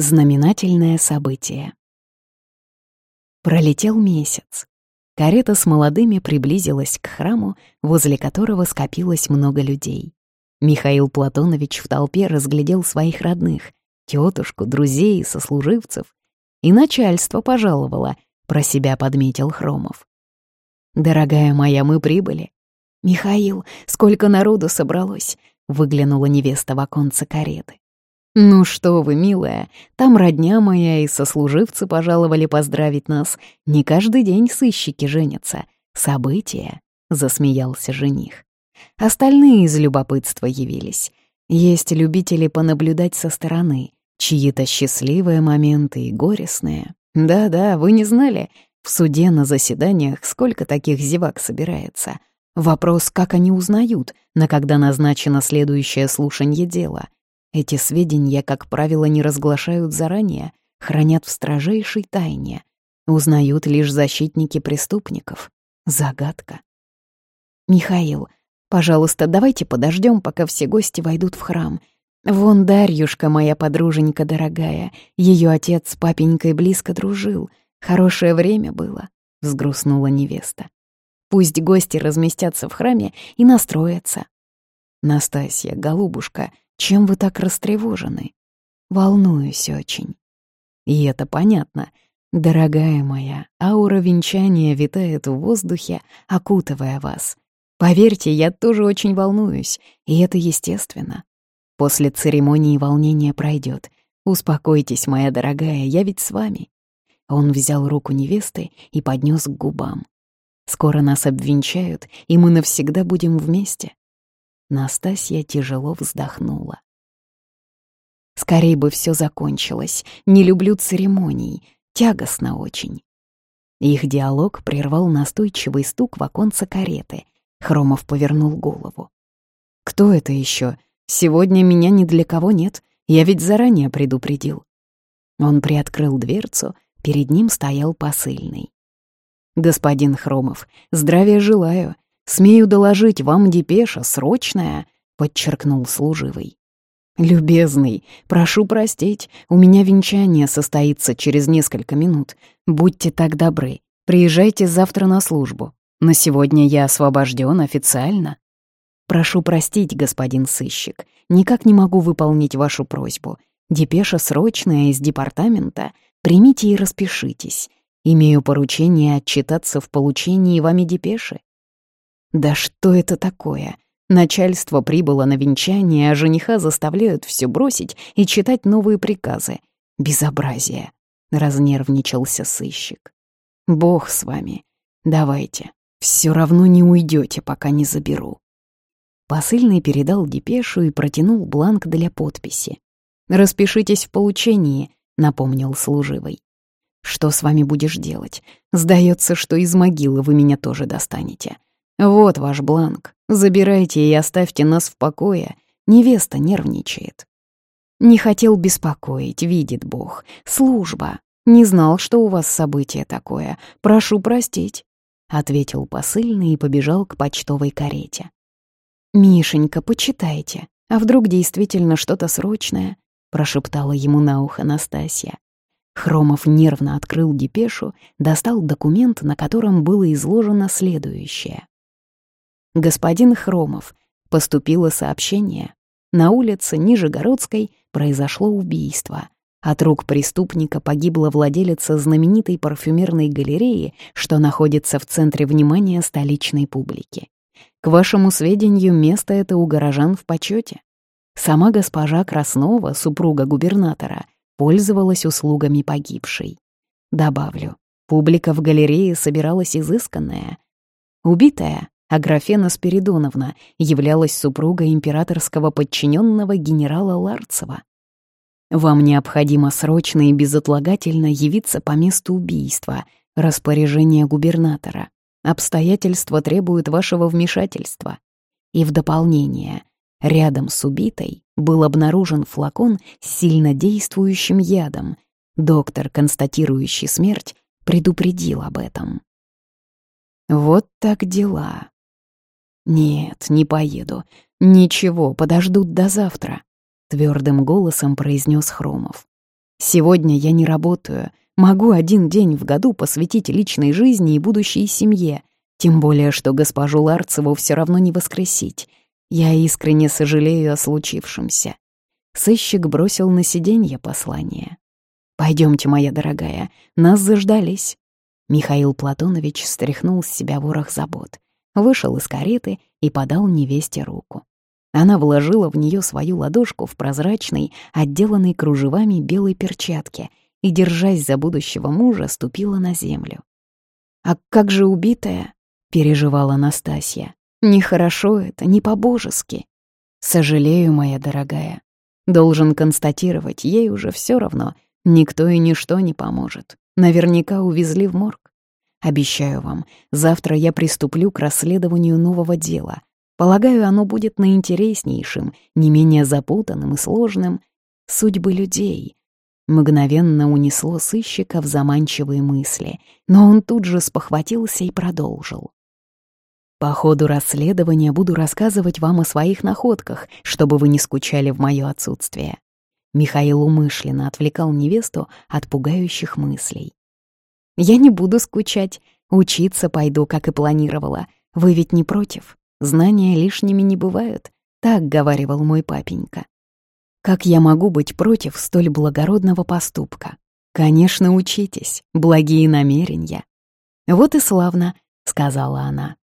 Знаменательное событие. Пролетел месяц. Карета с молодыми приблизилась к храму, возле которого скопилось много людей. Михаил Платонович в толпе разглядел своих родных, тетушку, друзей, сослуживцев. И начальство пожаловало, про себя подметил Хромов. «Дорогая моя, мы прибыли». «Михаил, сколько народу собралось!» — выглянула невеста в оконце кареты. «Ну что вы, милая, там родня моя и сослуживцы пожаловали поздравить нас. Не каждый день сыщики женятся. Событие», — засмеялся жених. Остальные из любопытства явились. Есть любители понаблюдать со стороны, чьи-то счастливые моменты и горестные. Да-да, вы не знали, в суде на заседаниях сколько таких зевак собирается. Вопрос, как они узнают, на когда назначено следующее слушание дела — эти сведения, как правило, не разглашают заранее, хранят в строжайшей тайне. Узнают лишь защитники преступников. Загадка. «Михаил, пожалуйста, давайте подождем, пока все гости войдут в храм. Вон Дарьюшка, моя подруженька дорогая, ее отец с папенькой близко дружил. Хорошее время было», — взгрустнула невеста. «Пусть гости разместятся в храме и настроятся». «Настасья, голубушка», чем вы так растревожены? Волнуюсь очень. И это понятно. Дорогая моя, аура венчания витает в воздухе, окутывая вас. Поверьте, я тоже очень волнуюсь, и это естественно. После церемонии волнение пройдет. Успокойтесь, моя дорогая, я ведь с вами. Он взял руку невесты и поднес к губам. Скоро нас обвенчают, и мы навсегда будем вместе. Настасья тяжело вздохнула. Скорей бы все закончилось. Не люблю церемоний. Тягостно очень. Их диалог прервал настойчивый стук в оконце кареты. Хромов повернул голову. «Кто это еще? Сегодня меня ни для кого нет. Я ведь заранее предупредил». Он приоткрыл дверцу, перед ним стоял посыльный. «Господин Хромов, здравия желаю. «Смею доложить, вам депеша срочная», — подчеркнул служивый. «Любезный, прошу простить, у меня венчание состоится через несколько минут. Будьте так добры, приезжайте завтра на службу. На сегодня я освобожден официально». «Прошу простить, господин сыщик, никак не могу выполнить вашу просьбу. Депеша срочная из департамента. Примите и распишитесь. Имею поручение отчитаться в получении вами депеши. Да что это такое? Начальство прибыло на венчание, а жениха заставляют все бросить и читать новые приказы. Безобразие. Разнервничался сыщик. Бог с вами. Давайте. Все равно не уйдете, пока не заберу. Посыльный передал депешу и протянул бланк для подписи. «Распишитесь в получении», — напомнил служивый. «Что с вами будешь делать? Сдается, что из могилы вы меня тоже достанете. «Вот ваш бланк. Забирайте и оставьте нас в покое. Невеста нервничает». «Не хотел беспокоить, видит Бог. Служба. Не знал, что у вас событие такое. Прошу простить», — ответил посыльный и побежал к почтовой карете. «Мишенька, почитайте. А вдруг действительно что-то срочное?» — прошептала ему на ухо Настасья. Хромов нервно открыл депешу, достал документ, на котором было изложено следующее. «Господин Хромов, поступило сообщение. На улице Нижегородской произошло убийство. От рук преступника погибла владелица знаменитой парфюмерной галереи, что находится в центре внимания столичной публики. К вашему сведению, место это у горожан в почете. Сама госпожа Краснова, супруга губернатора, пользовалась услугами погибшей. Добавлю, публика в галерее собиралась изысканная. Убитая Аграфена Спиридоновна являлась супругой императорского подчиненного генерала Ларцева. Вам необходимо срочно и безотлагательно явиться по месту убийства, распоряжение губернатора. Обстоятельства требуют вашего вмешательства. И в дополнение, рядом с убитой был обнаружен флакон с сильнодействующим ядом. Доктор, констатирующий смерть, предупредил об этом. Вот так дела. «Нет, не поеду. Ничего, подождут до завтра», — твердым голосом произнес Хромов. Сегодня я не работаю, могу один день в году посвятить личной жизни и будущей семье, тем более, что госпожу Ларцеву все равно не воскресить. Я искренне сожалею о случившемся. Сыщик бросил на сиденье послание. Пойдемте, моя дорогая, нас заждались». Михаил Платонович стряхнул с себя ворох забот, вышел из кареты и подал невесте руку. Она вложила в нее свою ладошку в прозрачной, отделанной кружевами белой перчатке и, держась за будущего мужа, ступила на землю. «А как же убитая?» — переживала Настасья. «Нехорошо это, не по-божески». «Сожалею, моя дорогая. Должен констатировать, ей уже все равно, никто и ничто не поможет. Наверняка увезли в морг. Обещаю вам, завтра я приступлю к расследованию нового дела, Полагаю, оно будет наинтереснейшим, не менее запутанным и сложным. Судьбы людей. Мгновенно унесло сыщика в заманчивые мысли, но он тут же спохватился и продолжил. По ходу расследования буду рассказывать вам о своих находках, чтобы вы не скучали в моё отсутствие. Михаил умышленно отвлекал невесту от пугающих мыслей. «Я не буду скучать, учиться пойду, как и планировала. Вы ведь не против?» Знания лишними не бывают, так говаривал мой папенька. Как я могу быть против столь благородного поступка? Конечно, учитесь, благие намерения. Вот и славно, сказала она.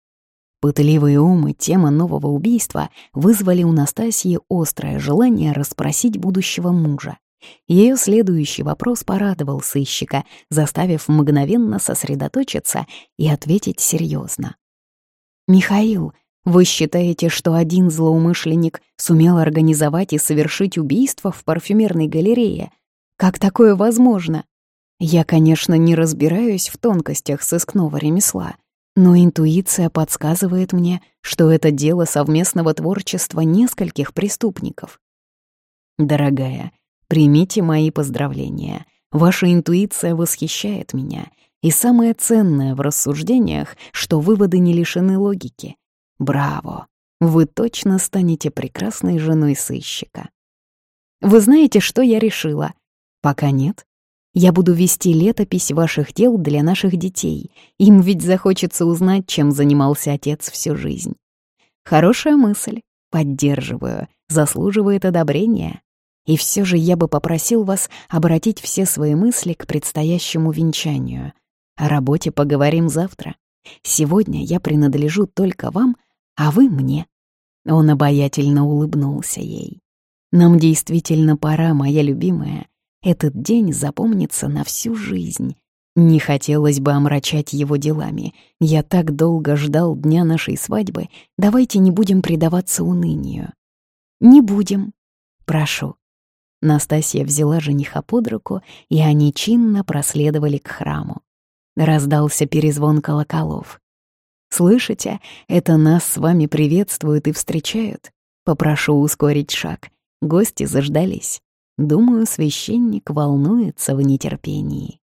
Пытливые умы тема нового убийства вызвали у Настасьи острое желание расспросить будущего мужа. Ее следующий вопрос порадовал сыщика, заставив мгновенно сосредоточиться и ответить серьезно. «Михаил, вы считаете, что один злоумышленник сумел организовать и совершить убийство в парфюмерной галерее? Как такое возможно? Я, конечно, не разбираюсь в тонкостях сыскного ремесла, но интуиция подсказывает мне, что это дело совместного творчества нескольких преступников. Дорогая, примите мои поздравления. Ваша интуиция восхищает меня. И самое ценное в рассуждениях, что выводы не лишены логики — Браво! Вы точно станете прекрасной женой сыщика. Вы знаете, что я решила? Пока нет. Я буду вести летопись ваших дел для наших детей. Им ведь захочется узнать, чем занимался отец всю жизнь. Хорошая мысль. Поддерживаю. Заслуживает одобрения. И все же я бы попросил вас обратить все свои мысли к предстоящему венчанию. О работе поговорим завтра. Сегодня я принадлежу только вам а вы мне». Он обаятельно улыбнулся ей. «Нам действительно пора, моя любимая. Этот день запомнится на всю жизнь. Не хотелось бы омрачать его делами. Я так долго ждал дня нашей свадьбы. Давайте не будем предаваться унынию». «Не будем. Прошу». Настасья взяла жениха под руку, и они чинно проследовали к храму. Раздался перезвон колоколов. Слышите, это нас с вами приветствуют и встречают. Попрошу ускорить шаг. Гости заждались. Думаю, священник волнуется в нетерпении.